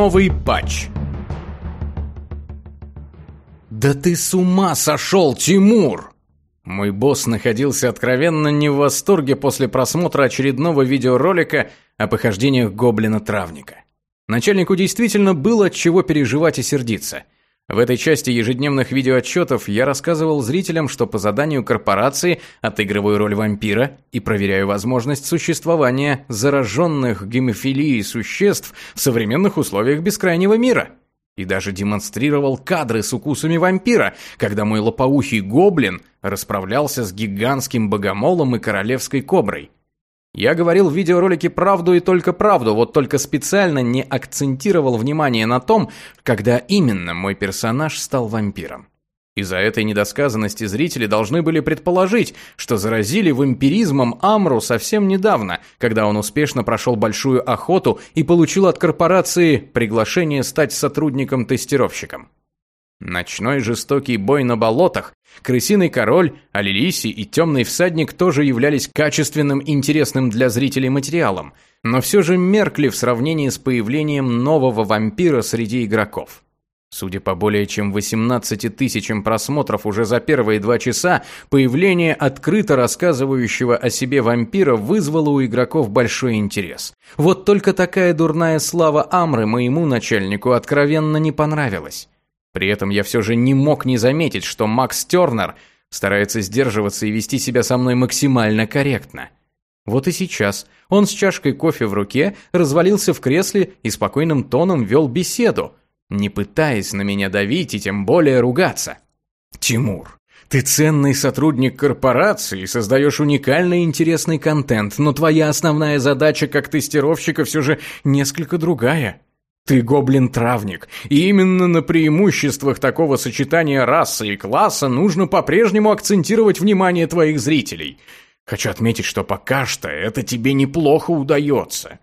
Новый патч. «Да ты с ума сошел, Тимур!» Мой босс находился откровенно не в восторге после просмотра очередного видеоролика о похождениях гоблина-травника. Начальнику действительно было от чего переживать и сердиться – в этой части ежедневных видеоотчетов я рассказывал зрителям, что по заданию корпорации отыгрываю роль вампира и проверяю возможность существования зараженных гемофилией существ в современных условиях бескрайнего мира. И даже демонстрировал кадры с укусами вампира, когда мой лопоухий гоблин расправлялся с гигантским богомолом и королевской коброй. Я говорил в видеоролике правду и только правду, вот только специально не акцентировал внимание на том, когда именно мой персонаж стал вампиром. Из-за этой недосказанности зрители должны были предположить, что заразили вампиризмом Амру совсем недавно, когда он успешно прошел большую охоту и получил от корпорации приглашение стать сотрудником-тестировщиком. Ночной жестокий бой на болотах, крысиный король, Алилиси и темный всадник тоже являлись качественным интересным для зрителей материалом, но все же меркли в сравнении с появлением нового вампира среди игроков. Судя по более чем 18 тысячам просмотров уже за первые два часа, появление открыто рассказывающего о себе вампира вызвало у игроков большой интерес. Вот только такая дурная слава Амры моему начальнику откровенно не понравилась. При этом я все же не мог не заметить, что Макс Тернер старается сдерживаться и вести себя со мной максимально корректно. Вот и сейчас он с чашкой кофе в руке развалился в кресле и спокойным тоном вел беседу, не пытаясь на меня давить и тем более ругаться. «Тимур, ты ценный сотрудник корпорации, создаешь уникальный и интересный контент, но твоя основная задача как тестировщика все же несколько другая. Ты гоблин-травник, и именно на преимуществах такого сочетания расы и класса нужно по-прежнему акцентировать внимание твоих зрителей. Хочу отметить, что пока что это тебе неплохо удается.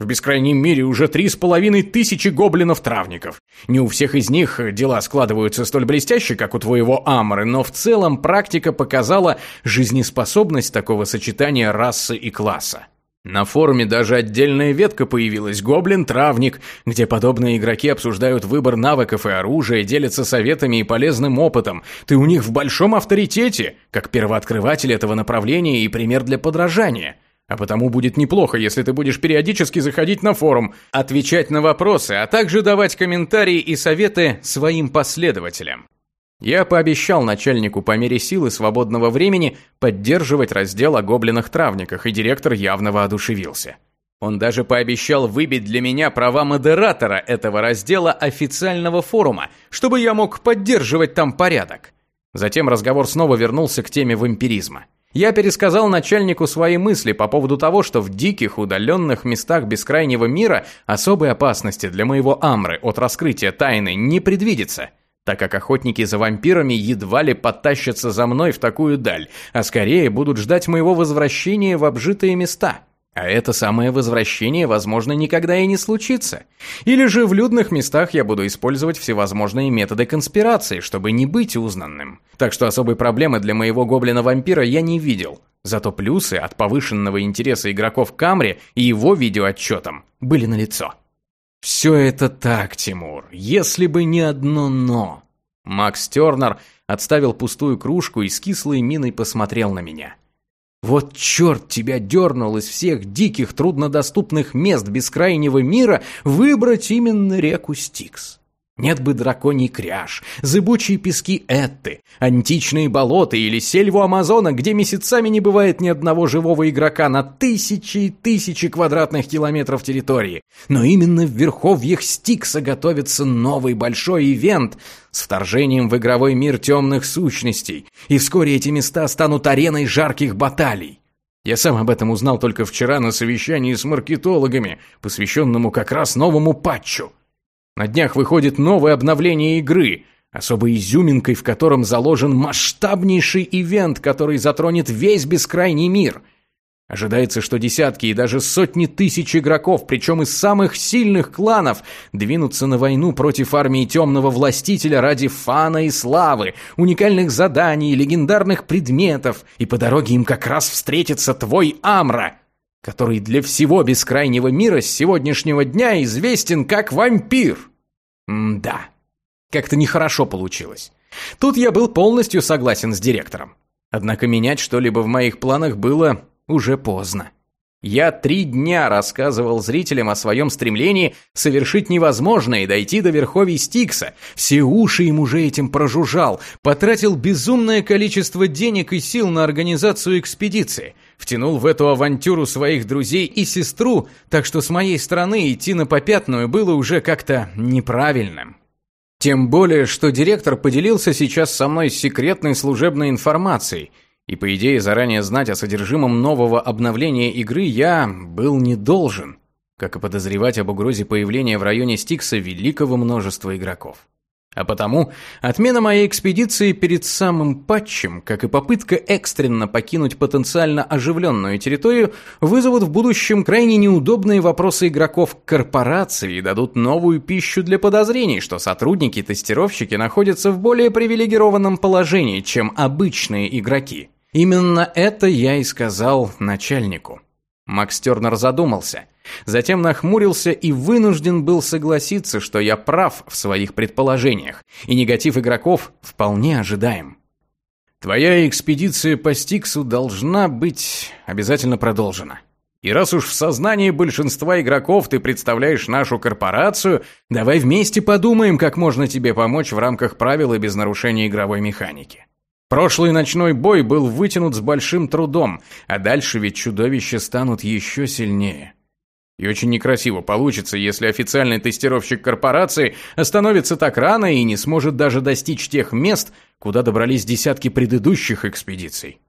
В бескрайнем мире уже три с половиной тысячи гоблинов-травников. Не у всех из них дела складываются столь блестяще, как у твоего Амры, но в целом практика показала жизнеспособность такого сочетания расы и класса. На форуме даже отдельная ветка появилась «Гоблин-травник», где подобные игроки обсуждают выбор навыков и оружия, делятся советами и полезным опытом. Ты у них в большом авторитете, как первооткрыватель этого направления и пример для подражания. А потому будет неплохо, если ты будешь периодически заходить на форум, отвечать на вопросы, а также давать комментарии и советы своим последователям. Я пообещал начальнику по мере силы свободного времени поддерживать раздел о гоблинах-травниках, и директор явно воодушевился. Он даже пообещал выбить для меня права модератора этого раздела официального форума, чтобы я мог поддерживать там порядок. Затем разговор снова вернулся к теме вампиризма. Я пересказал начальнику свои мысли по поводу того, что в диких, удаленных местах бескрайнего мира особой опасности для моего Амры от раскрытия тайны не предвидится – так как охотники за вампирами едва ли потащатся за мной в такую даль, а скорее будут ждать моего возвращения в обжитые места. А это самое возвращение, возможно, никогда и не случится. Или же в людных местах я буду использовать всевозможные методы конспирации, чтобы не быть узнанным. Так что особой проблемы для моего гоблина-вампира я не видел. Зато плюсы от повышенного интереса игроков к Камре и его видеоотчетам были налицо. «Все это так, Тимур, если бы не одно «но». Макс Тернер отставил пустую кружку и с кислой миной посмотрел на меня. «Вот черт тебя дернул из всех диких труднодоступных мест бескрайнего мира выбрать именно реку Стикс. Нет бы драконий кряж, зыбучие пески Этты, античные болота или сельву Амазона, где месяцами не бывает ни одного живого игрока на тысячи и тысячи квадратных километров территории. Но именно в верховьях Стикса готовится новый большой ивент с вторжением в игровой мир темных сущностей, и вскоре эти места станут ареной жарких баталий. Я сам об этом узнал только вчера на совещании с маркетологами, посвященному как раз новому патчу. На днях выходит новое обновление игры, особой изюминкой в котором заложен масштабнейший ивент, который затронет весь бескрайний мир. Ожидается, что десятки и даже сотни тысяч игроков, причем из самых сильных кланов, двинутся на войну против армии темного властителя ради фана и славы, уникальных заданий, легендарных предметов, и по дороге им как раз встретится твой Амра. Который для всего бескрайнего мира с сегодняшнего дня известен как вампир. М да, как-то нехорошо получилось. Тут я был полностью согласен с директором. Однако менять что-либо в моих планах было уже поздно. Я три дня рассказывал зрителям о своем стремлении совершить невозможное и дойти до верховий Стикса. Все уши им уже этим прожужжал, потратил безумное количество денег и сил на организацию экспедиции, втянул в эту авантюру своих друзей и сестру, так что с моей стороны идти на попятную было уже как-то неправильным. Тем более, что директор поделился сейчас со мной секретной служебной информацией – и по идее заранее знать о содержимом нового обновления игры я был не должен, как и подозревать об угрозе появления в районе Стикса великого множества игроков. А потому отмена моей экспедиции перед самым патчем, как и попытка экстренно покинуть потенциально оживленную территорию, вызовут в будущем крайне неудобные вопросы игроков корпорации и дадут новую пищу для подозрений, что сотрудники-тестировщики находятся в более привилегированном положении, чем обычные игроки. Именно это я и сказал начальнику. Макс Тернер задумался, затем нахмурился и вынужден был согласиться, что я прав в своих предположениях, и негатив игроков вполне ожидаем. Твоя экспедиция по Стиксу должна быть обязательно продолжена. И раз уж в сознании большинства игроков ты представляешь нашу корпорацию, давай вместе подумаем, как можно тебе помочь в рамках правил и без нарушения игровой механики. Прошлый ночной бой был вытянут с большим трудом, а дальше ведь чудовища станут еще сильнее. И очень некрасиво получится, если официальный тестировщик корпорации остановится так рано и не сможет даже достичь тех мест, куда добрались десятки предыдущих экспедиций.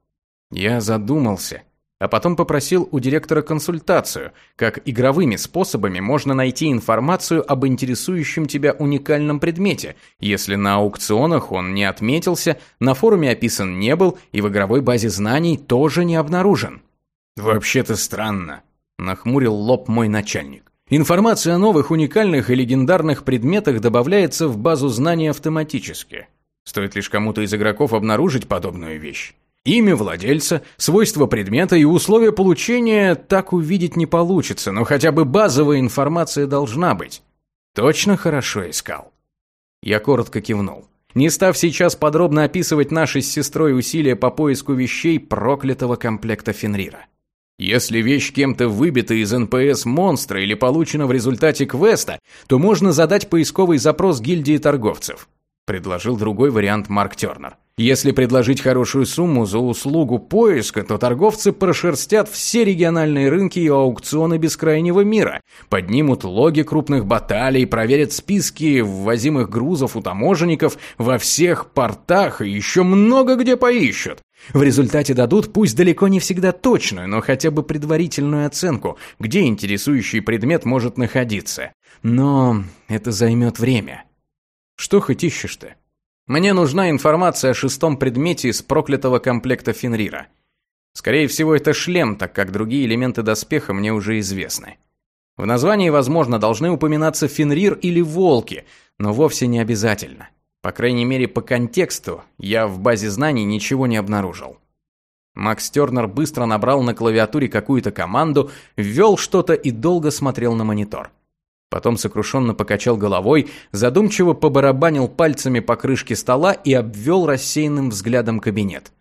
Я задумался, а потом попросил у директора консультацию, как игровыми способами можно найти информацию об интересующем тебя уникальном предмете, если на аукционах он не отметился, на форуме описан не был и в игровой базе знаний тоже не обнаружен. «Вообще-то странно», – нахмурил лоб мой начальник. «Информация о новых уникальных и легендарных предметах добавляется в базу знаний автоматически. Стоит лишь кому-то из игроков обнаружить подобную вещь. Имя владельца, свойства предмета и условия получения так увидеть не получится, но хотя бы базовая информация должна быть. Точно хорошо искал. Я коротко кивнул. Не став сейчас подробно описывать наши с сестрой усилия по поиску вещей проклятого комплекта Фенрира. Если вещь кем-то выбита из НПС монстра или получена в результате квеста, то можно задать поисковый запрос гильдии торговцев. Предложил другой вариант Марк Тернер. Если предложить хорошую сумму за услугу поиска, то торговцы прошерстят все региональные рынки и аукционы бескрайнего мира, поднимут логи крупных баталий, проверят списки ввозимых грузов у таможенников во всех портах и еще много где поищут. В результате дадут, пусть далеко не всегда точную, но хотя бы предварительную оценку, где интересующий предмет может находиться. Но это займет время. Что хоть ищешь-то? Мне нужна информация о шестом предмете из проклятого комплекта Фенрира. Скорее всего, это шлем, так как другие элементы доспеха мне уже известны. В названии, возможно, должны упоминаться Фенрир или волки, но вовсе не обязательно. По крайней мере, по контексту я в базе знаний ничего не обнаружил. Макс Тернер быстро набрал на клавиатуре какую-то команду, ввел что-то и долго смотрел на монитор. Потом сокрушенно покачал головой, задумчиво побарабанил пальцами по крышке стола и обвел рассеянным взглядом кабинет.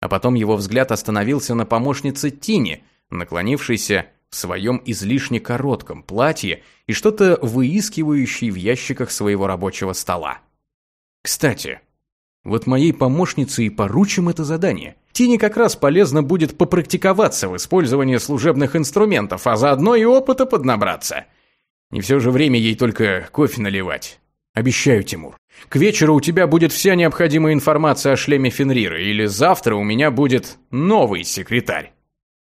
А потом его взгляд остановился на помощнице Тине, наклонившейся в своем излишне коротком платье и что-то выискивающей в ящиках своего рабочего стола. Кстати, вот моей помощнице и поручим это задание. Тине как раз полезно будет попрактиковаться в использовании служебных инструментов, а заодно и опыта поднабраться – не все же время ей только кофе наливать. Обещаю, Тимур. К вечеру у тебя будет вся необходимая информация о шлеме Фенрира, или завтра у меня будет новый секретарь.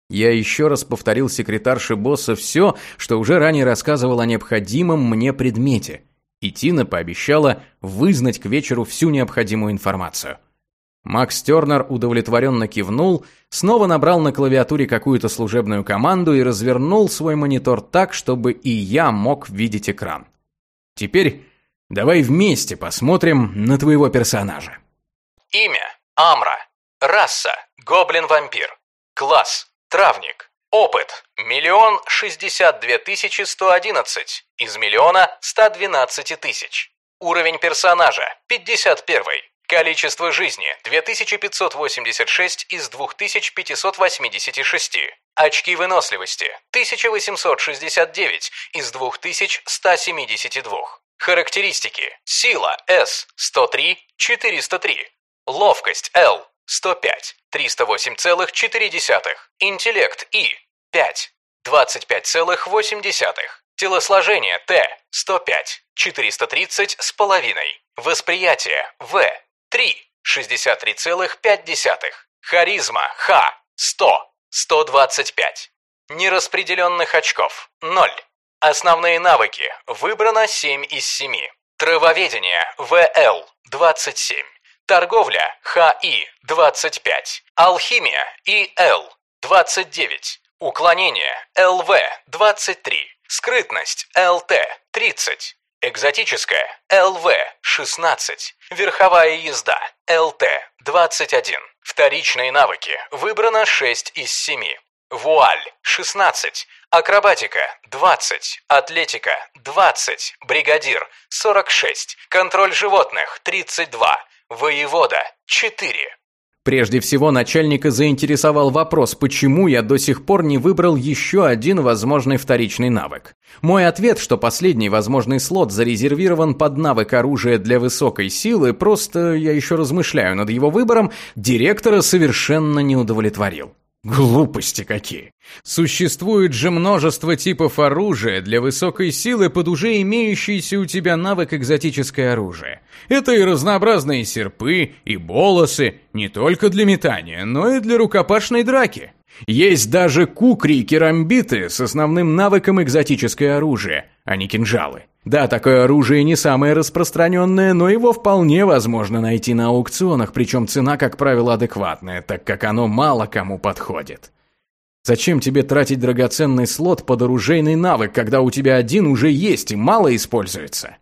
Я еще раз повторил секретарше босса все, что уже ранее рассказывал о необходимом мне предмете. И Тина пообещала вызнать к вечеру всю необходимую информацию. Макс Тернер удовлетворенно кивнул, снова набрал на клавиатуре какую-то служебную команду и развернул свой монитор так, чтобы и я мог видеть экран. Теперь давай вместе посмотрим на твоего персонажа. Имя – Амра. Раса – гоблин-вампир. Класс – травник. Опыт – миллион шестьдесят две тысячи сто одиннадцать из миллиона ста двенадцати тысяч. Уровень персонажа – пятьдесят первый. Количество жизни – 2586 из 2586. Очки выносливости – 1869 из 2172. Характеристики. Сила – С – 103, 403. Ловкость – Л – 105, 308,4. Интеллект – И – 5, 25,8. Телосложение – Т – 105, 430 с половиной. Восприятие – В 3. 63,5. Харизма. Х. 100. 125. Нераспределенных очков. 0. Основные навыки. Выбрано 7 из 7. Травоведение. ВЛ. 27. Торговля. ХИ. 25. Алхимия. ИЛ. 29. Уклонение. ЛВ. 23. Скрытность. ЛТ. 30. Экзотическая ЛВ 16, верховая езда. ЛТ 21, вторичные навыки. Выбрано 6 из 7, вуаль 16, акробатика 20, атлетика 20, бригадир 46, контроль животных 32, воевода 4. Прежде всего, начальника заинтересовал вопрос, почему я до сих пор не выбрал еще один возможный вторичный навык. Мой ответ, что последний возможный слот зарезервирован под навык оружия для высокой силы, просто я еще размышляю над его выбором, директора совершенно не удовлетворил. Глупости какие. Существует же множество типов оружия для высокой силы под уже имеющийся у тебя навык экзотическое оружие. Это и разнообразные серпы, и болосы, не только для метания, но и для рукопашной драки. Есть даже кукри и керамбиты с основным навыком экзотическое оружие, а не кинжалы. Да, такое оружие не самое распространенное, но его вполне возможно найти на аукционах, причем цена, как правило, адекватная, так как оно мало кому подходит. Зачем тебе тратить драгоценный слот под оружейный навык, когда у тебя один уже есть и мало используется?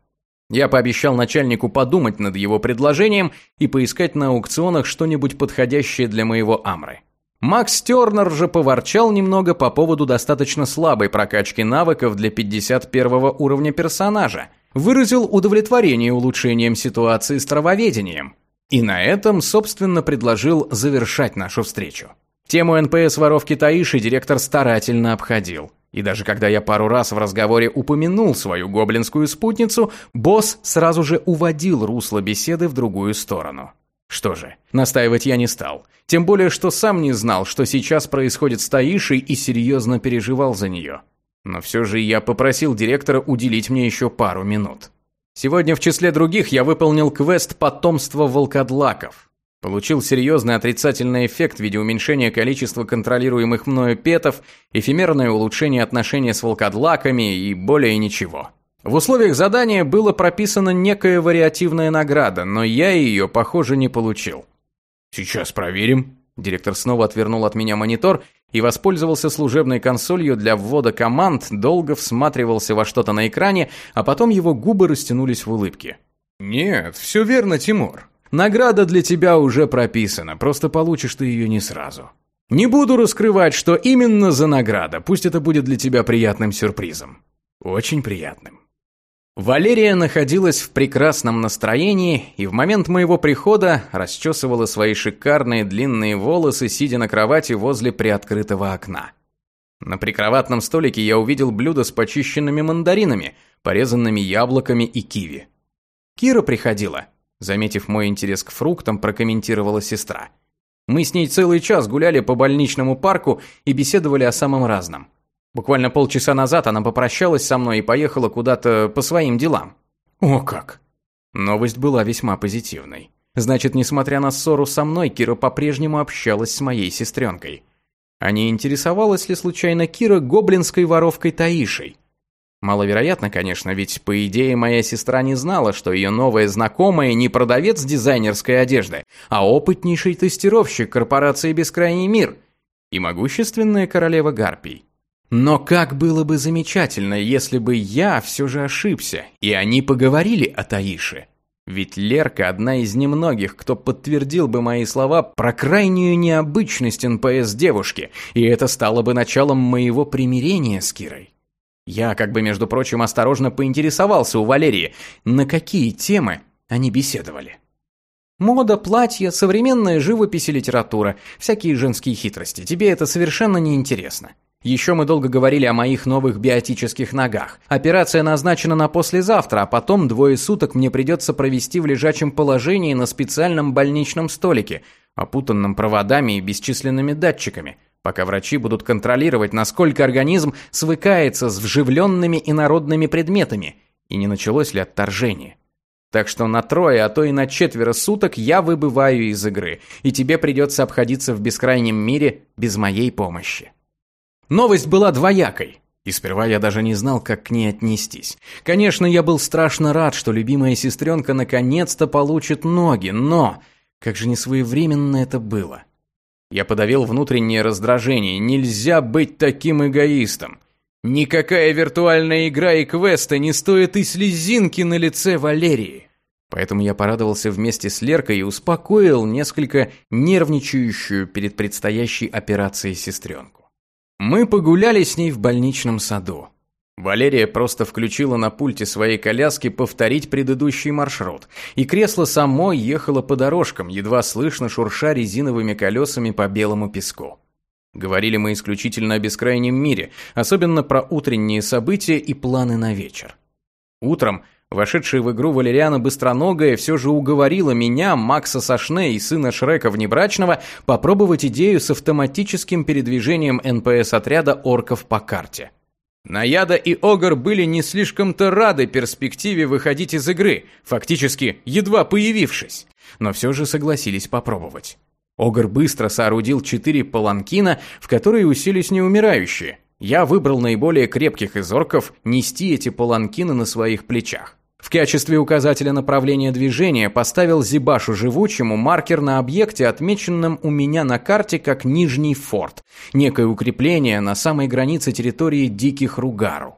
Я пообещал начальнику подумать над его предложением и поискать на аукционах что-нибудь подходящее для моего Амры. Макс Тернер же поворчал немного по поводу достаточно слабой прокачки навыков для 51 уровня персонажа, выразил удовлетворение улучшением ситуации с травоведением. И на этом, собственно, предложил завершать нашу встречу. Тему НПС воровки Таиши директор старательно обходил. И даже когда я пару раз в разговоре упомянул свою гоблинскую спутницу, босс сразу же уводил русло беседы в другую сторону. Что же, настаивать я не стал. Тем более, что сам не знал, что сейчас происходит с Таишей и серьезно переживал за нее. Но все же я попросил директора уделить мне еще пару минут. Сегодня в числе других я выполнил квест «Потомство волкодлаков». Получил серьезный отрицательный эффект в виде уменьшения количества контролируемых мною петов, эфемерное улучшение отношения с волкодлаками и более ничего. В условиях задания было прописано некая вариативная награда, но я ее, похоже, не получил. «Сейчас проверим». Директор снова отвернул от меня монитор и воспользовался служебной консолью для ввода команд, долго всматривался во что-то на экране, а потом его губы растянулись в улыбке. «Нет, все верно, Тимур. Награда для тебя уже прописана, просто получишь ты ее не сразу. Не буду раскрывать, что именно за награда, пусть это будет для тебя приятным сюрпризом. Очень приятным». Валерия находилась в прекрасном настроении и в момент моего прихода расчесывала свои шикарные длинные волосы, сидя на кровати возле приоткрытого окна. На прикроватном столике я увидел блюдо с почищенными мандаринами, порезанными яблоками и киви. Кира приходила. Заметив мой интерес к фруктам, прокомментировала сестра. Мы с ней целый час гуляли по больничному парку и беседовали о самом разном. Буквально полчаса назад она попрощалась со мной и поехала куда-то по своим делам. О как! Новость была весьма позитивной. Значит, несмотря на ссору со мной, Кира по-прежнему общалась с моей сестренкой. А не интересовалась ли случайно Кира гоблинской воровкой Таишей? Маловероятно, конечно, ведь, по идее, моя сестра не знала, что ее новая знакомая не продавец дизайнерской одежды, а опытнейший тестировщик корпорации «Бескрайний мир» и могущественная королева Гарпий. Но как было бы замечательно, если бы я все же ошибся, и они поговорили о Таише. Ведь Лерка одна из немногих, кто подтвердил бы мои слова про крайнюю необычность НПС девушки, и это стало бы началом моего примирения с Кирой. Я, как бы, между прочим, осторожно поинтересовался у Валерии, на какие темы они беседовали. Мода, платья, современная живопись и литература, всякие женские хитрости. Тебе это совершенно не интересно. Еще мы долго говорили о моих новых биотических ногах. Операция назначена на послезавтра, а потом двое суток мне придется провести в лежачем положении на специальном больничном столике, опутанном проводами и бесчисленными датчиками, пока врачи будут контролировать, насколько организм свыкается с вживленными инородными предметами и не началось ли отторжение. Так что на трое, а то и на четверо суток я выбываю из игры, и тебе придется обходиться в бескрайнем мире без моей помощи. Новость была двоякой. И сперва я даже не знал, как к ней отнестись. Конечно, я был страшно рад, что любимая сестренка наконец-то получит ноги, но как же несвоевременно это было. Я подавил внутреннее раздражение. Нельзя быть таким эгоистом. Никакая виртуальная игра и квесты не стоят и слезинки на лице Валерии. Поэтому я порадовался вместе с Леркой и успокоил несколько нервничающую перед предстоящей операцией сестренку. Мы погуляли с ней в больничном саду. Валерия просто включила на пульте своей коляски повторить предыдущий маршрут, и кресло само ехало по дорожкам, едва слышно шурша резиновыми колесами по белому песку. Говорили мы исключительно о бескрайнем мире, особенно про утренние события и планы на вечер. Утром Вошедшая в игру Валериана Быстроногая все же уговорила меня, Макса Сашне и сына Шрека Внебрачного попробовать идею с автоматическим передвижением НПС-отряда орков по карте. Наяда и Огр были не слишком-то рады перспективе выходить из игры, фактически едва появившись, но все же согласились попробовать. Огр быстро соорудил четыре паланкина, в которые уселись неумирающие. Я выбрал наиболее крепких из орков нести эти паланкины на своих плечах. В качестве указателя направления движения поставил Зибашу живучему маркер на объекте, отмеченном у меня на карте как Нижний форт, некое укрепление на самой границе территории Диких Ругару.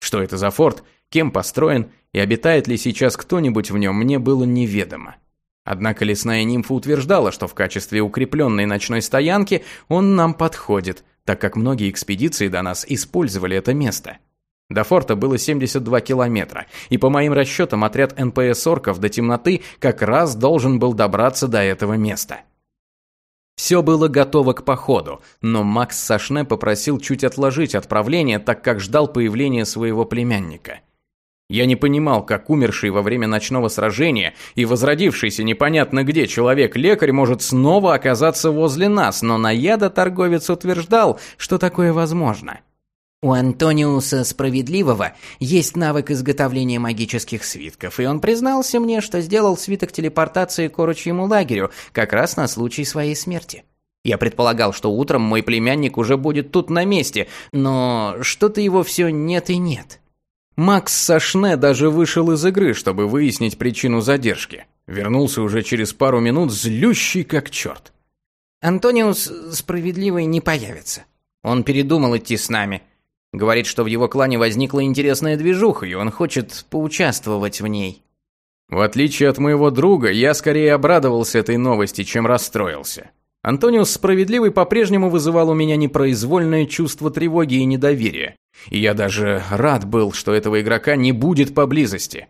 Что это за форт, кем построен и обитает ли сейчас кто-нибудь в нем, мне было неведомо. Однако лесная нимфа утверждала, что в качестве укрепленной ночной стоянки он нам подходит, так как многие экспедиции до нас использовали это место – до форта было 72 километра, и по моим расчетам отряд НПС-орков до темноты как раз должен был добраться до этого места. Все было готово к походу, но Макс Сашне попросил чуть отложить отправление, так как ждал появления своего племянника. Я не понимал, как умерший во время ночного сражения и возродившийся непонятно где человек-лекарь может снова оказаться возле нас, но Наяда торговец утверждал, что такое возможно. У Антониуса Справедливого есть навык изготовления магических свитков, и он признался мне, что сделал свиток телепортации к орочьему лагерю как раз на случай своей смерти. Я предполагал, что утром мой племянник уже будет тут на месте, но что-то его все нет и нет. Макс Сашне даже вышел из игры, чтобы выяснить причину задержки. Вернулся уже через пару минут, злющий как черт. «Антониус Справедливый не появится. Он передумал идти с нами. Говорит, что в его клане возникла интересная движуха, и он хочет поучаствовать в ней. В отличие от моего друга, я скорее обрадовался этой новости, чем расстроился. Антониус Справедливый по-прежнему вызывал у меня непроизвольное чувство тревоги и недоверия. И я даже рад был, что этого игрока не будет поблизости.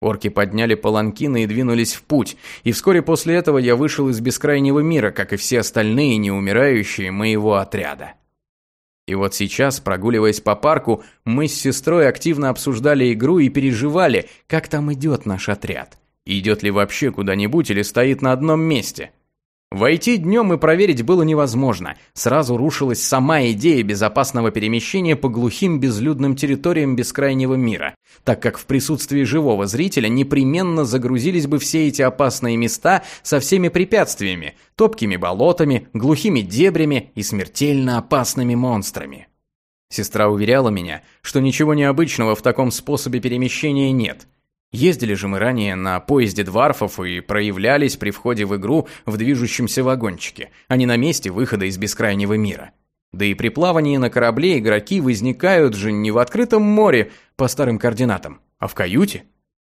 Орки подняли паланкины и двинулись в путь, и вскоре после этого я вышел из бескрайнего мира, как и все остальные неумирающие моего отряда. И вот сейчас, прогуливаясь по парку, мы с сестрой активно обсуждали игру и переживали, как там идет наш отряд. Идет ли вообще куда-нибудь или стоит на одном месте. Войти днем и проверить было невозможно. Сразу рушилась сама идея безопасного перемещения по глухим безлюдным территориям бескрайнего мира, так как в присутствии живого зрителя непременно загрузились бы все эти опасные места со всеми препятствиями, топкими болотами, глухими дебрями и смертельно опасными монстрами. Сестра уверяла меня, что ничего необычного в таком способе перемещения нет – Ездили же мы ранее на поезде дварфов и проявлялись при входе в игру в движущемся вагончике, а не на месте выхода из бескрайнего мира. Да и при плавании на корабле игроки возникают же не в открытом море по старым координатам, а в каюте.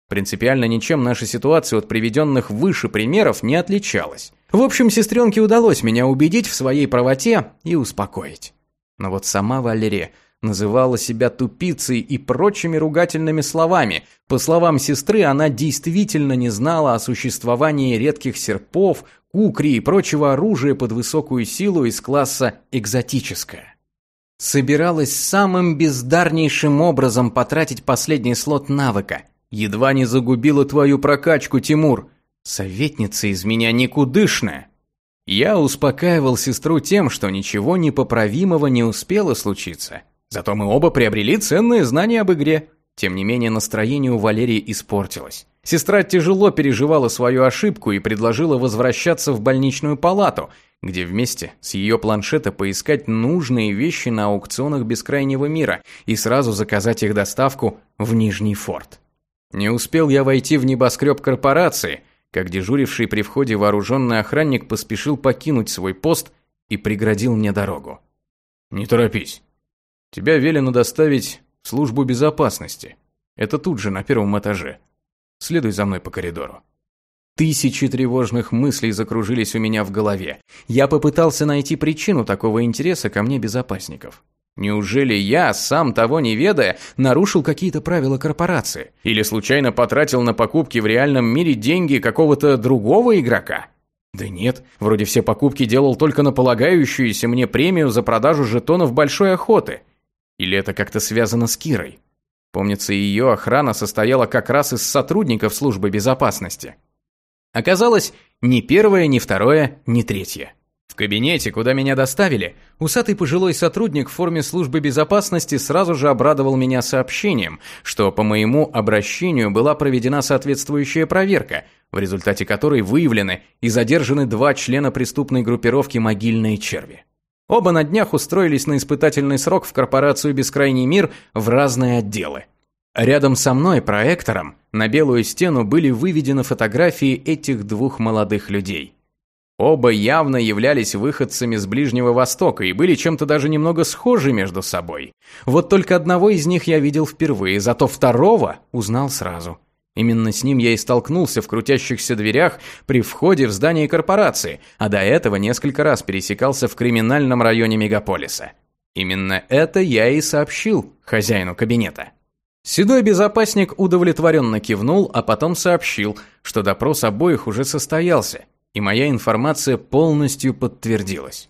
Принципиально ничем наша ситуация от приведенных выше примеров не отличалась. В общем, сестренке удалось меня убедить в своей правоте и успокоить. Но вот сама Валерия называла себя тупицей и прочими ругательными словами. По словам сестры, она действительно не знала о существовании редких серпов, кукри и прочего оружия под высокую силу из класса «экзотическое». Собиралась самым бездарнейшим образом потратить последний слот навыка. Едва не загубила твою прокачку, Тимур. Советница из меня никудышная. Я успокаивал сестру тем, что ничего непоправимого не успело случиться. Зато мы оба приобрели ценные знания об игре. Тем не менее, настроение у Валерии испортилось. Сестра тяжело переживала свою ошибку и предложила возвращаться в больничную палату, где вместе с ее планшета поискать нужные вещи на аукционах бескрайнего мира и сразу заказать их доставку в Нижний форт. Не успел я войти в небоскреб корпорации, как дежуривший при входе вооруженный охранник поспешил покинуть свой пост и преградил мне дорогу. «Не торопись. Тебя велено доставить в службу безопасности. Это тут же, на первом этаже. Следуй за мной по коридору». Тысячи тревожных мыслей закружились у меня в голове. Я попытался найти причину такого интереса ко мне безопасников. Неужели я, сам того не ведая, нарушил какие-то правила корпорации? Или случайно потратил на покупки в реальном мире деньги какого-то другого игрока? Да нет, вроде все покупки делал только на полагающуюся мне премию за продажу жетонов большой охоты. Или это как-то связано с Кирой? Помнится, ее охрана состояла как раз из сотрудников службы безопасности. Оказалось, ни первое, ни второе, ни третье. В кабинете, куда меня доставили, усатый пожилой сотрудник в форме службы безопасности сразу же обрадовал меня сообщением, что по моему обращению была проведена соответствующая проверка, в результате которой выявлены и задержаны два члена преступной группировки «Могильные черви». Оба на днях устроились на испытательный срок в корпорацию «Бескрайний мир» в разные отделы. Рядом со мной проектором на белую стену были выведены фотографии этих двух молодых людей. Оба явно являлись выходцами с Ближнего Востока и были чем-то даже немного схожи между собой. Вот только одного из них я видел впервые, зато второго узнал сразу. Именно с ним я и столкнулся в крутящихся дверях при входе в здание корпорации, а до этого несколько раз пересекался в криминальном районе мегаполиса. Именно это я и сообщил хозяину кабинета. Седой безопасник удовлетворенно кивнул, а потом сообщил, что допрос обоих уже состоялся, и моя информация полностью подтвердилась.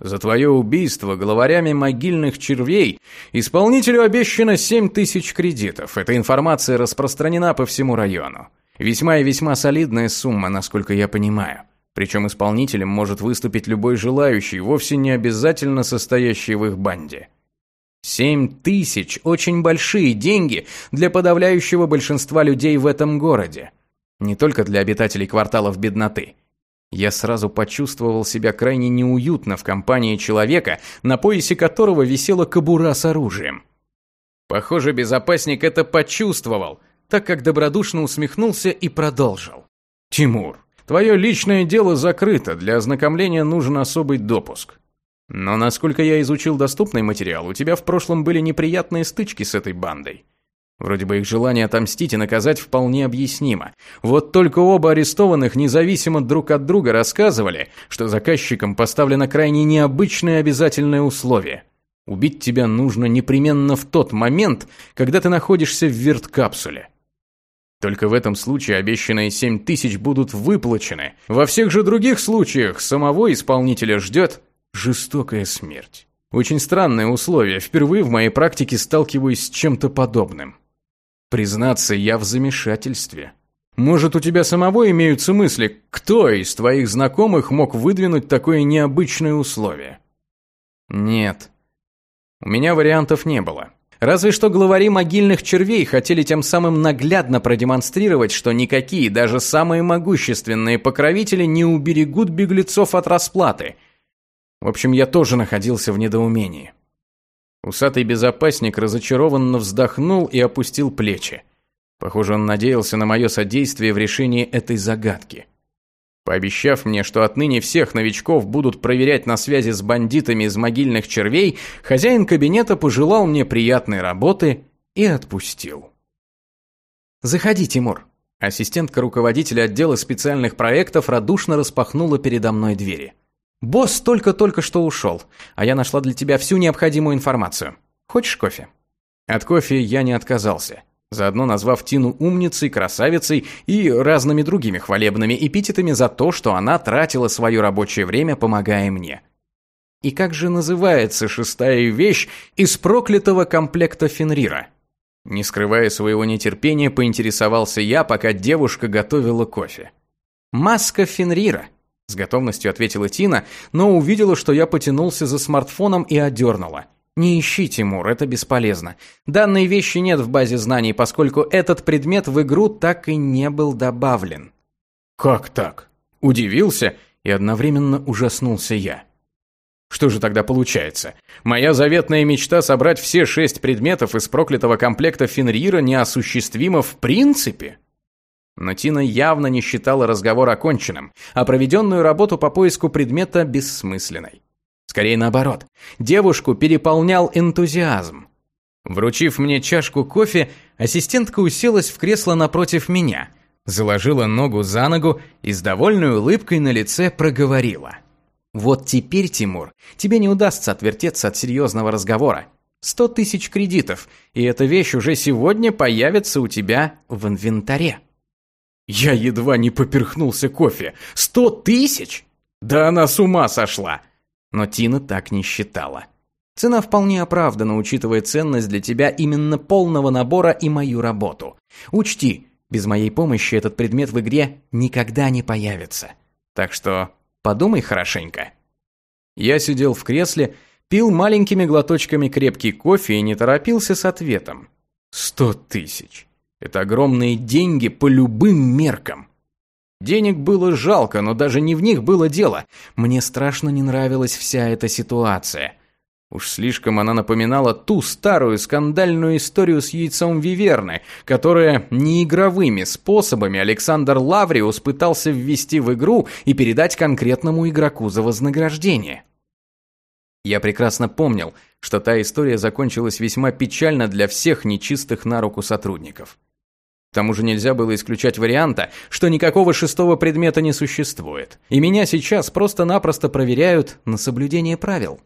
За твое убийство главарями могильных червей исполнителю обещано 7 тысяч кредитов. Эта информация распространена по всему району. Весьма и весьма солидная сумма, насколько я понимаю. Причем исполнителем может выступить любой желающий, вовсе не обязательно состоящий в их банде. Семь тысяч – очень большие деньги для подавляющего большинства людей в этом городе. Не только для обитателей кварталов бедноты. Я сразу почувствовал себя крайне неуютно в компании человека, на поясе которого висела кобура с оружием. Похоже, безопасник это почувствовал, так как добродушно усмехнулся и продолжил. «Тимур, твое личное дело закрыто, для ознакомления нужен особый допуск. Но насколько я изучил доступный материал, у тебя в прошлом были неприятные стычки с этой бандой. Вроде бы их желание отомстить и наказать вполне объяснимо. Вот только оба арестованных независимо друг от друга рассказывали, что заказчикам поставлено крайне необычное обязательное условие. Убить тебя нужно непременно в тот момент, когда ты находишься в верткапсуле. Только в этом случае обещанные 7 тысяч будут выплачены. Во всех же других случаях самого исполнителя ждет Жестокая смерть. Очень странное условие. Впервые в моей практике сталкиваюсь с чем-то подобным. Признаться, я в замешательстве. Может, у тебя самого имеются мысли, кто из твоих знакомых мог выдвинуть такое необычное условие? Нет. У меня вариантов не было. Разве что главари могильных червей хотели тем самым наглядно продемонстрировать, что никакие, даже самые могущественные покровители не уберегут беглецов от расплаты – в общем, я тоже находился в недоумении. Усатый безопасник разочарованно вздохнул и опустил плечи. Похоже, он надеялся на мое содействие в решении этой загадки. Пообещав мне, что отныне всех новичков будут проверять на связи с бандитами из могильных червей, хозяин кабинета пожелал мне приятной работы и отпустил. «Заходи, Тимур». Ассистентка руководителя отдела специальных проектов радушно распахнула передо мной двери. «Босс только-только что ушел, а я нашла для тебя всю необходимую информацию. Хочешь кофе?» От кофе я не отказался, заодно назвав Тину умницей, красавицей и разными другими хвалебными эпитетами за то, что она тратила свое рабочее время, помогая мне. И как же называется шестая вещь из проклятого комплекта Фенрира? Не скрывая своего нетерпения, поинтересовался я, пока девушка готовила кофе. «Маска Фенрира», – с готовностью ответила Тина, но увидела, что я потянулся за смартфоном и одернула. «Не ищи, Тимур, это бесполезно. Данной вещи нет в базе знаний, поскольку этот предмет в игру так и не был добавлен». «Как так?» – удивился и одновременно ужаснулся я. Что же тогда получается? Моя заветная мечта собрать все шесть предметов из проклятого комплекта Фенрира неосуществима в принципе? Но Тина явно не считала разговор оконченным, а проведенную работу по поиску предмета бессмысленной. Скорее наоборот, девушку переполнял энтузиазм. Вручив мне чашку кофе, ассистентка уселась в кресло напротив меня, заложила ногу за ногу и с довольной улыбкой на лице проговорила – вот теперь, Тимур, тебе не удастся отвертеться от серьезного разговора. Сто тысяч кредитов, и эта вещь уже сегодня появится у тебя в инвентаре. Я едва не поперхнулся кофе. Сто тысяч? Да она с ума сошла. Но Тина так не считала. Цена вполне оправдана, учитывая ценность для тебя именно полного набора и мою работу. Учти, без моей помощи этот предмет в игре никогда не появится. Так что Подумай хорошенько. Я сидел в кресле, пил маленькими глоточками крепкий кофе и не торопился с ответом. Сто тысяч. Это огромные деньги по любым меркам. Денег было жалко, но даже не в них было дело. Мне страшно не нравилась вся эта ситуация. Уж слишком она напоминала ту старую скандальную историю с яйцом Виверны, которая неигровыми способами Александр Лавриус пытался ввести в игру и передать конкретному игроку за вознаграждение. Я прекрасно помнил, что та история закончилась весьма печально для всех нечистых на руку сотрудников. К тому же нельзя было исключать варианта, что никакого шестого предмета не существует, и меня сейчас просто-напросто проверяют на соблюдение правил.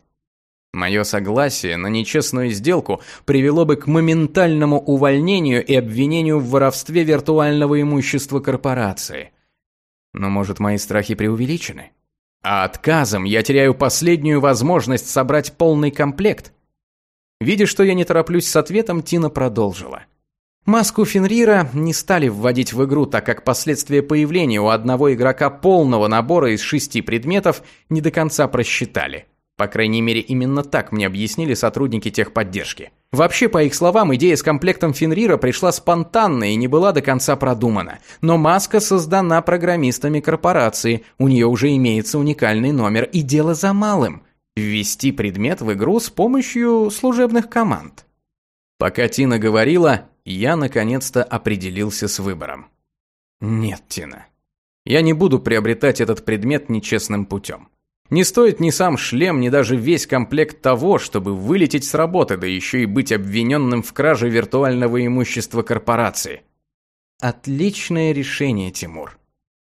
Мое согласие на нечестную сделку привело бы к моментальному увольнению и обвинению в воровстве виртуального имущества корпорации. Но, может, мои страхи преувеличены? А отказом я теряю последнюю возможность собрать полный комплект. Видя, что я не тороплюсь с ответом, Тина продолжила. Маску Фенрира не стали вводить в игру, так как последствия появления у одного игрока полного набора из шести предметов не до конца просчитали – по крайней мере, именно так мне объяснили сотрудники техподдержки. Вообще, по их словам, идея с комплектом Фенрира пришла спонтанно и не была до конца продумана. Но маска создана программистами корпорации, у нее уже имеется уникальный номер, и дело за малым – ввести предмет в игру с помощью служебных команд. Пока Тина говорила, я наконец-то определился с выбором. Нет, Тина, я не буду приобретать этот предмет нечестным путем. Не стоит ни сам шлем, ни даже весь комплект того, чтобы вылететь с работы, да еще и быть обвиненным в краже виртуального имущества корпорации. Отличное решение, Тимур.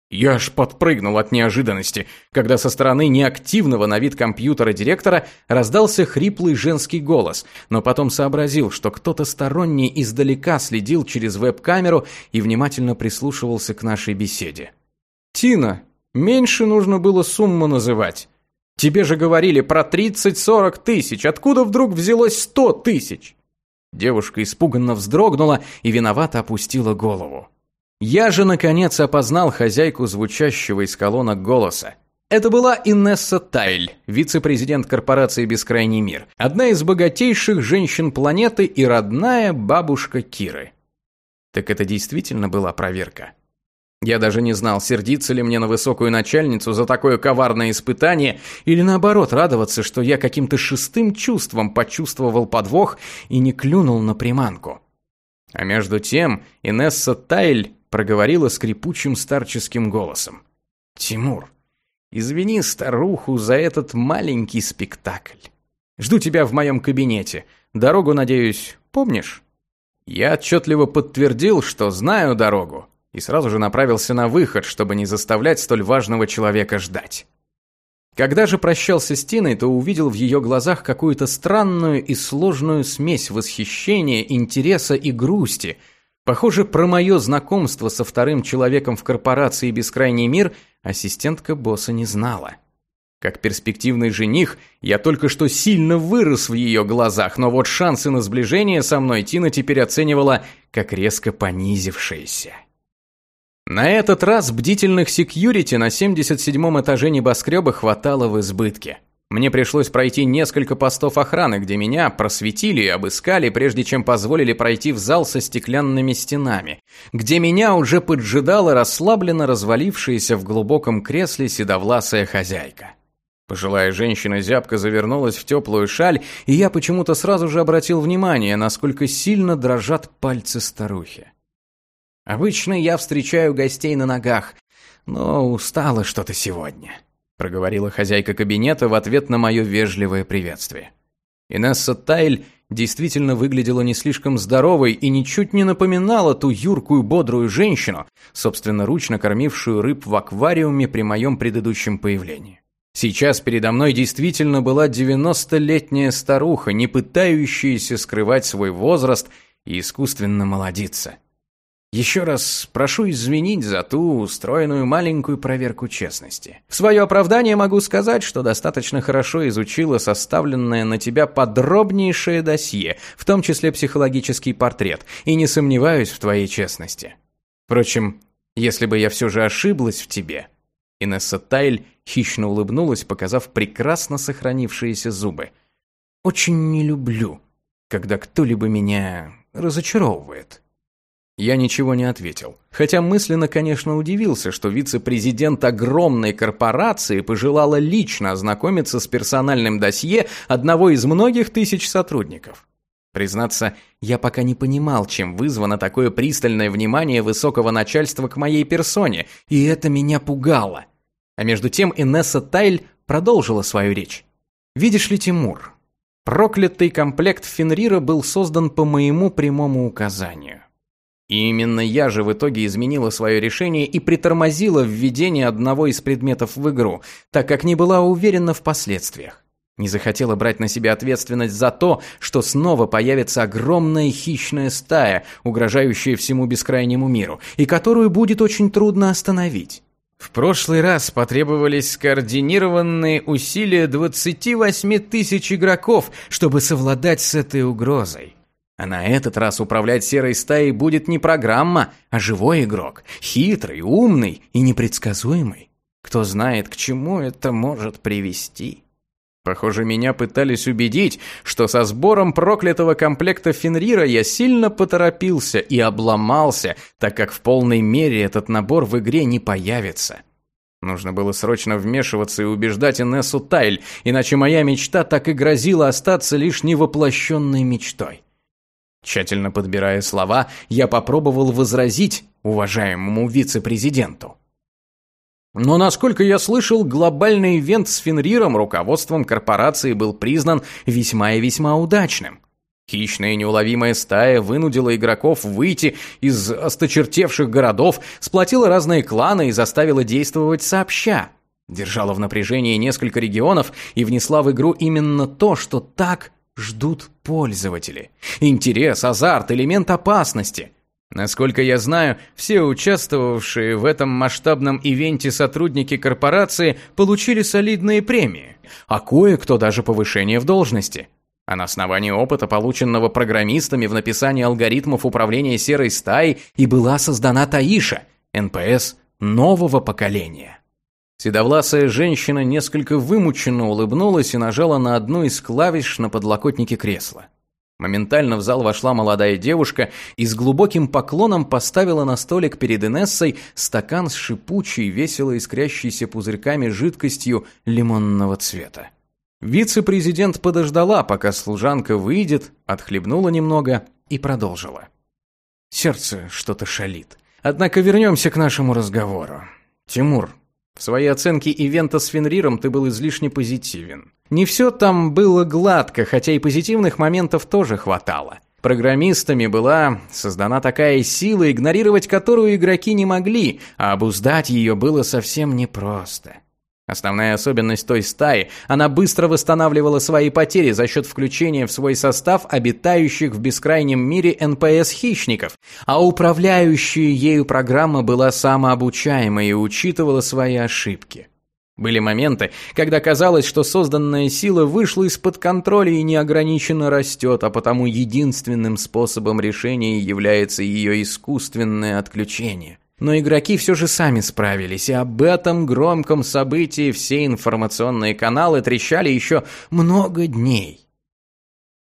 Я аж подпрыгнул от неожиданности, когда со стороны неактивного на вид компьютера директора раздался хриплый женский голос, но потом сообразил, что кто-то сторонний издалека следил через веб-камеру и внимательно прислушивался к нашей беседе. «Тина, Меньше нужно было сумму называть. Тебе же говорили про 30-40 тысяч. Откуда вдруг взялось 100 тысяч? Девушка испуганно вздрогнула и виновато опустила голову. Я же, наконец, опознал хозяйку звучащего из колонок голоса. Это была Инесса Тайль, вице-президент корпорации «Бескрайний мир», одна из богатейших женщин планеты и родная бабушка Киры. Так это действительно была проверка. Я даже не знал, сердиться ли мне на высокую начальницу за такое коварное испытание, или наоборот радоваться, что я каким-то шестым чувством почувствовал подвох и не клюнул на приманку. А между тем Инесса Тайль проговорила скрипучим старческим голосом. «Тимур, извини старуху за этот маленький спектакль. Жду тебя в моем кабинете. Дорогу, надеюсь, помнишь?» Я отчетливо подтвердил, что знаю дорогу, и сразу же направился на выход, чтобы не заставлять столь важного человека ждать. Когда же прощался с Тиной, то увидел в ее глазах какую-то странную и сложную смесь восхищения, интереса и грусти. Похоже, про мое знакомство со вторым человеком в корпорации «Бескрайний мир» ассистентка босса не знала. Как перспективный жених, я только что сильно вырос в ее глазах, но вот шансы на сближение со мной Тина теперь оценивала как резко понизившиеся. На этот раз бдительных секьюрити на 77-м этаже небоскреба хватало в избытке. Мне пришлось пройти несколько постов охраны, где меня просветили и обыскали, прежде чем позволили пройти в зал со стеклянными стенами, где меня уже поджидала расслабленно развалившаяся в глубоком кресле седовласая хозяйка. Пожилая женщина зябко завернулась в теплую шаль, и я почему-то сразу же обратил внимание, насколько сильно дрожат пальцы старухи. Обычно я встречаю гостей на ногах, но устала что-то сегодня, проговорила хозяйка кабинета в ответ на мое вежливое приветствие. Инесса Тайль действительно выглядела не слишком здоровой и ничуть не напоминала ту юркую бодрую женщину, собственноручно кормившую рыб в аквариуме при моем предыдущем появлении. Сейчас передо мной действительно была девяностолетняя старуха, не пытающаяся скрывать свой возраст и искусственно молодиться. Еще раз прошу извинить за ту устроенную маленькую проверку честности. В свое оправдание могу сказать, что достаточно хорошо изучила составленное на тебя подробнейшее досье, в том числе психологический портрет, и не сомневаюсь в твоей честности. Впрочем, если бы я все же ошиблась в тебе... Инесса Тайль хищно улыбнулась, показав прекрасно сохранившиеся зубы. «Очень не люблю, когда кто-либо меня разочаровывает». Я ничего не ответил. Хотя мысленно, конечно, удивился, что вице-президент огромной корпорации пожелала лично ознакомиться с персональным досье одного из многих тысяч сотрудников. Признаться, я пока не понимал, чем вызвано такое пристальное внимание высокого начальства к моей персоне, и это меня пугало. А между тем Инесса Тайль продолжила свою речь. «Видишь ли, Тимур, проклятый комплект Фенрира был создан по моему прямому указанию. И именно я же в итоге изменила свое решение и притормозила введение одного из предметов в игру, так как не была уверена в последствиях. Не захотела брать на себя ответственность за то, что снова появится огромная хищная стая, угрожающая всему бескрайнему миру, и которую будет очень трудно остановить. В прошлый раз потребовались скоординированные усилия 28 тысяч игроков, чтобы совладать с этой угрозой. А на этот раз управлять серой стаей будет не программа, а живой игрок. Хитрый, умный и непредсказуемый. Кто знает, к чему это может привести. Похоже, меня пытались убедить, что со сбором проклятого комплекта Фенрира я сильно поторопился и обломался, так как в полной мере этот набор в игре не появится. Нужно было срочно вмешиваться и убеждать Инессу Тайль, иначе моя мечта так и грозила остаться лишь невоплощенной мечтой. Тщательно подбирая слова, я попробовал возразить уважаемому вице-президенту. Но, насколько я слышал, глобальный ивент с Фенриром руководством корпорации был признан весьма и весьма удачным. Хищная неуловимая стая вынудила игроков выйти из осточертевших городов, сплотила разные кланы и заставила действовать сообща. Держала в напряжении несколько регионов и внесла в игру именно то, что так ждут пользователи. Интерес, азарт, элемент опасности. Насколько я знаю, все участвовавшие в этом масштабном ивенте сотрудники корпорации получили солидные премии, а кое-кто даже повышение в должности. А на основании опыта, полученного программистами в написании алгоритмов управления серой стаей, и была создана Таиша, НПС нового поколения. Седовласая женщина несколько вымученно улыбнулась и нажала на одну из клавиш на подлокотнике кресла. Моментально в зал вошла молодая девушка и с глубоким поклоном поставила на столик перед Инессой стакан с шипучей, весело искрящейся пузырьками жидкостью лимонного цвета. Вице-президент подождала, пока служанка выйдет, отхлебнула немного и продолжила. Сердце что-то шалит. Однако вернемся к нашему разговору. Тимур, в своей оценке ивента с Фенриром ты был излишне позитивен. Не все там было гладко, хотя и позитивных моментов тоже хватало. Программистами была создана такая сила, игнорировать которую игроки не могли, а обуздать ее было совсем непросто. Основная особенность той стаи – она быстро восстанавливала свои потери за счет включения в свой состав обитающих в бескрайнем мире НПС-хищников, а управляющая ею программа была самообучаемой и учитывала свои ошибки. Были моменты, когда казалось, что созданная сила вышла из-под контроля и неограниченно растет, а потому единственным способом решения является ее искусственное отключение. Но игроки все же сами справились, и об этом громком событии все информационные каналы трещали еще много дней.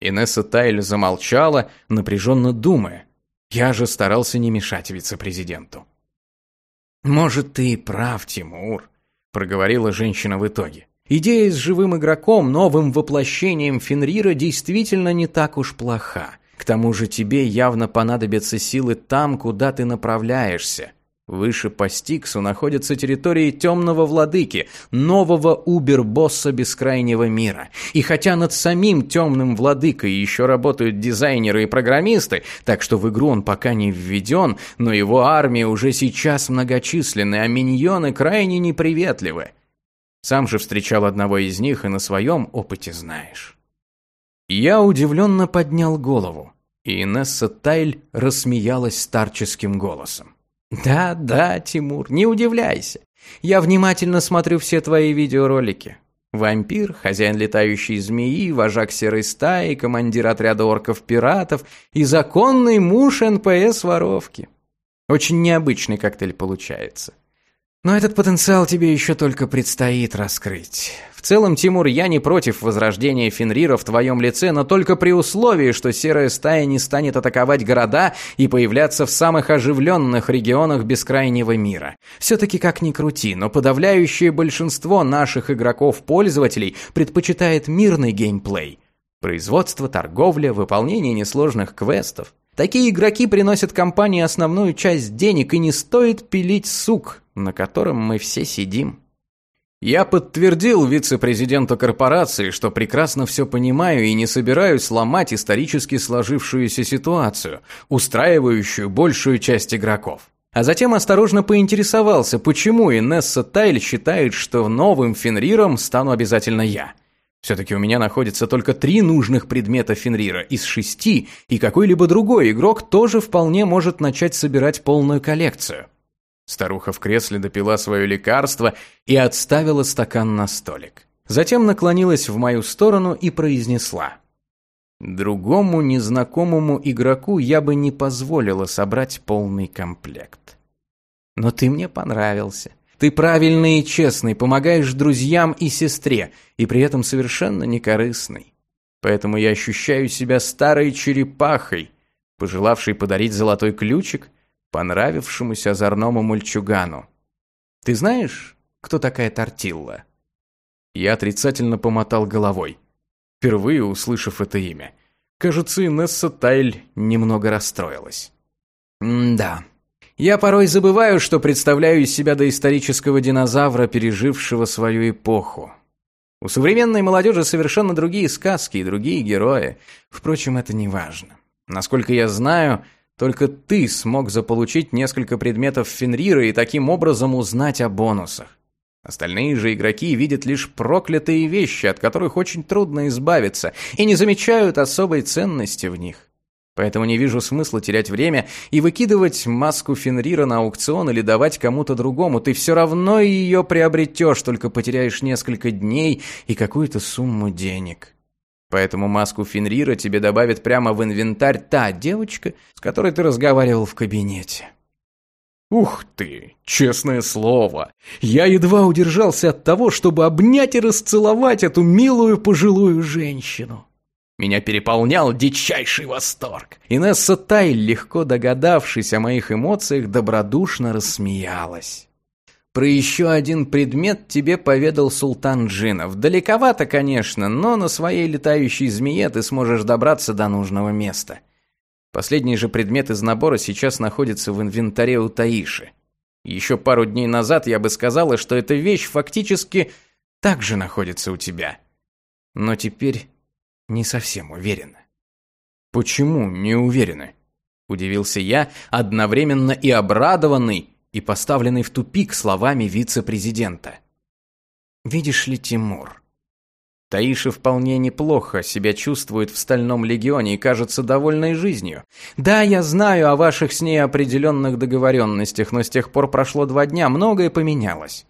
Инесса Тайль замолчала, напряженно думая. Я же старался не мешать вице-президенту. «Может, ты и прав, Тимур», проговорила женщина в итоге. Идея с живым игроком, новым воплощением Фенрира действительно не так уж плоха. К тому же тебе явно понадобятся силы там, куда ты направляешься. Выше по Стиксу находятся территории Темного Владыки, нового убер-босса Бескрайнего Мира. И хотя над самим Темным Владыкой еще работают дизайнеры и программисты, так что в игру он пока не введен, но его армия уже сейчас многочисленны, а миньоны крайне неприветливы. Сам же встречал одного из них и на своем опыте знаешь. Я удивленно поднял голову, и Инесса Тайль рассмеялась старческим голосом. Да, да, Тимур, не удивляйся. Я внимательно смотрю все твои видеоролики. Вампир, хозяин летающей змеи, вожак серой стаи, командир отряда орков-пиратов и законный муж НПС-воровки. Очень необычный коктейль получается. Но этот потенциал тебе еще только предстоит раскрыть. В целом, Тимур, я не против возрождения Фенрира в твоем лице, но только при условии, что серая стая не станет атаковать города и появляться в самых оживленных регионах бескрайнего мира. Все-таки как ни крути, но подавляющее большинство наших игроков-пользователей предпочитает мирный геймплей. Производство, торговля, выполнение несложных квестов. Такие игроки приносят компании основную часть денег, и не стоит пилить сук, на котором мы все сидим. Я подтвердил вице-президенту корпорации, что прекрасно все понимаю и не собираюсь ломать исторически сложившуюся ситуацию, устраивающую большую часть игроков. А затем осторожно поинтересовался, почему Инесса Тайль считает, что новым Фенриром стану обязательно я. Все-таки у меня находится только три нужных предмета Фенрира из шести, и какой-либо другой игрок тоже вполне может начать собирать полную коллекцию. Старуха в кресле допила свое лекарство и отставила стакан на столик. Затем наклонилась в мою сторону и произнесла. Другому незнакомому игроку я бы не позволила собрать полный комплект. Но ты мне понравился. Ты правильный и честный, помогаешь друзьям и сестре, и при этом совершенно некорыстный. Поэтому я ощущаю себя старой черепахой, пожелавшей подарить золотой ключик – понравившемуся озорному мальчугану. «Ты знаешь, кто такая Тортилла?» Я отрицательно помотал головой, впервые услышав это имя. Кажется, Инесса Тайль немного расстроилась. «Да. Я порой забываю, что представляю из себя доисторического динозавра, пережившего свою эпоху. У современной молодежи совершенно другие сказки и другие герои. Впрочем, это не важно. Насколько я знаю, только ты смог заполучить несколько предметов Фенрира и таким образом узнать о бонусах. Остальные же игроки видят лишь проклятые вещи, от которых очень трудно избавиться, и не замечают особой ценности в них. Поэтому не вижу смысла терять время и выкидывать маску Фенрира на аукцион или давать кому-то другому. Ты все равно ее приобретешь, только потеряешь несколько дней и какую-то сумму денег. Поэтому маску Фенрира тебе добавит прямо в инвентарь та девочка, с которой ты разговаривал в кабинете. Ух ты, честное слово. Я едва удержался от того, чтобы обнять и расцеловать эту милую пожилую женщину. Меня переполнял дичайший восторг. Инесса Тай, легко догадавшись о моих эмоциях, добродушно рассмеялась. Про еще один предмет тебе поведал Султан Джинов. Далековато, конечно, но на своей летающей змее ты сможешь добраться до нужного места. Последний же предмет из набора сейчас находится в инвентаре у Таиши. Еще пару дней назад я бы сказала, что эта вещь фактически также находится у тебя. Но теперь не совсем уверена. Почему не уверены? Удивился я, одновременно и обрадованный, и поставленный в тупик словами вице-президента. Видишь ли, Тимур, Таиша вполне неплохо себя чувствует в Стальном Легионе и кажется довольной жизнью. Да, я знаю о ваших с ней определенных договоренностях, но с тех пор прошло два дня, многое поменялось.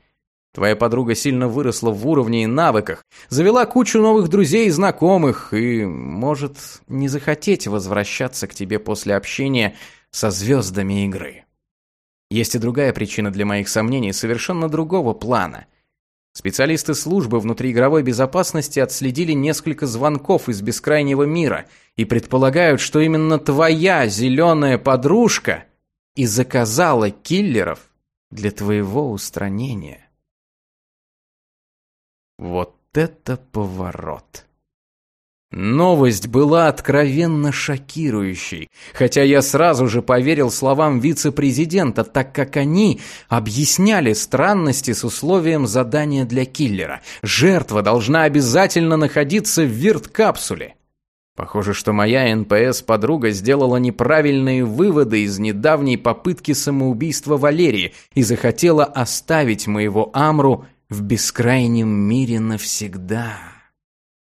Твоя подруга сильно выросла в уровне и навыках, завела кучу новых друзей и знакомых, и может не захотеть возвращаться к тебе после общения со звездами игры. Есть и другая причина для моих сомнений, совершенно другого плана. Специалисты службы внутриигровой безопасности отследили несколько звонков из бескрайнего мира и предполагают, что именно твоя зеленая подружка и заказала киллеров для твоего устранения. Вот это поворот. Новость была откровенно шокирующей, хотя я сразу же поверил словам вице-президента, так как они объясняли странности с условием задания для киллера. Жертва должна обязательно находиться в вирт-капсуле. Похоже, что моя НПС-подруга сделала неправильные выводы из недавней попытки самоубийства Валерии и захотела оставить моего Амру в бескрайнем мире навсегда.